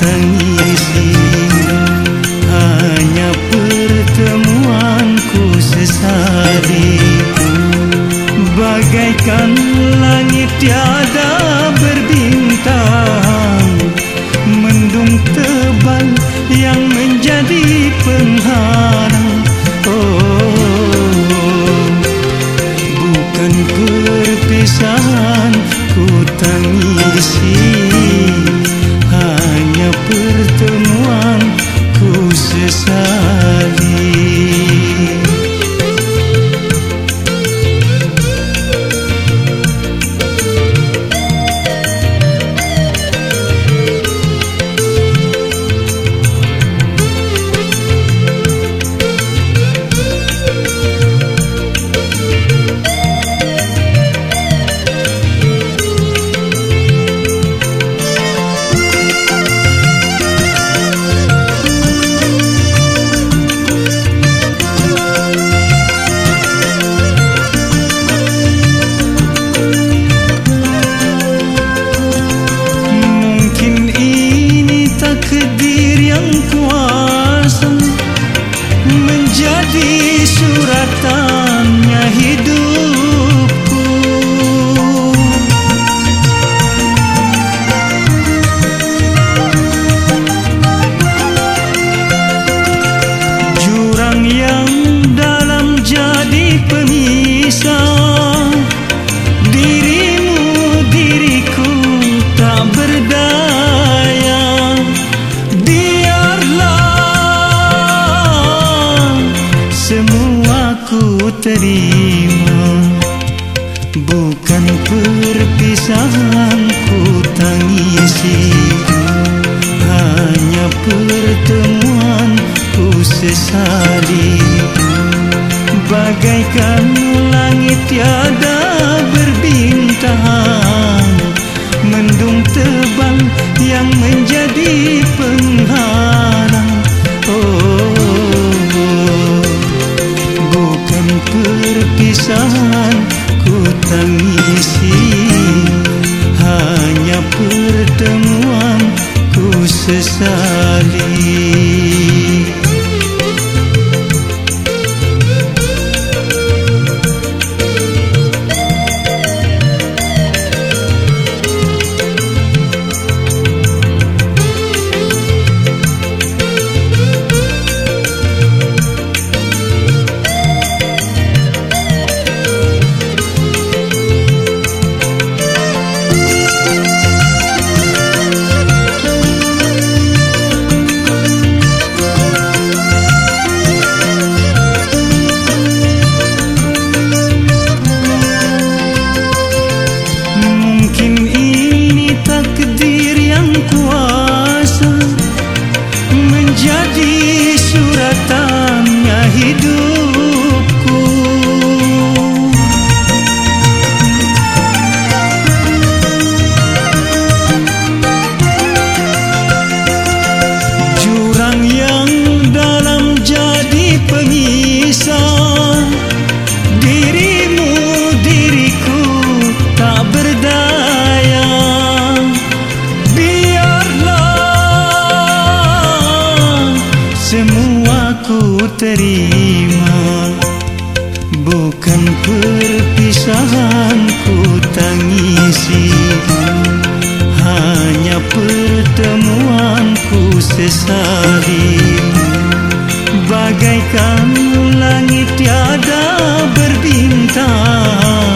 tangisi. Hanya pertemuanku sesali. Bagaikan langit tiada berbintang. Mendung ter suratannya hidupku terima. Bukan perpisahan ku tangisi. Hanya pertemuan ku sesali. Bagaikan langit tiada ku terima Bukan perpisahan ku tangisi. Hanya pertemuan ku sesali. Bagaikan langit tiada berbintang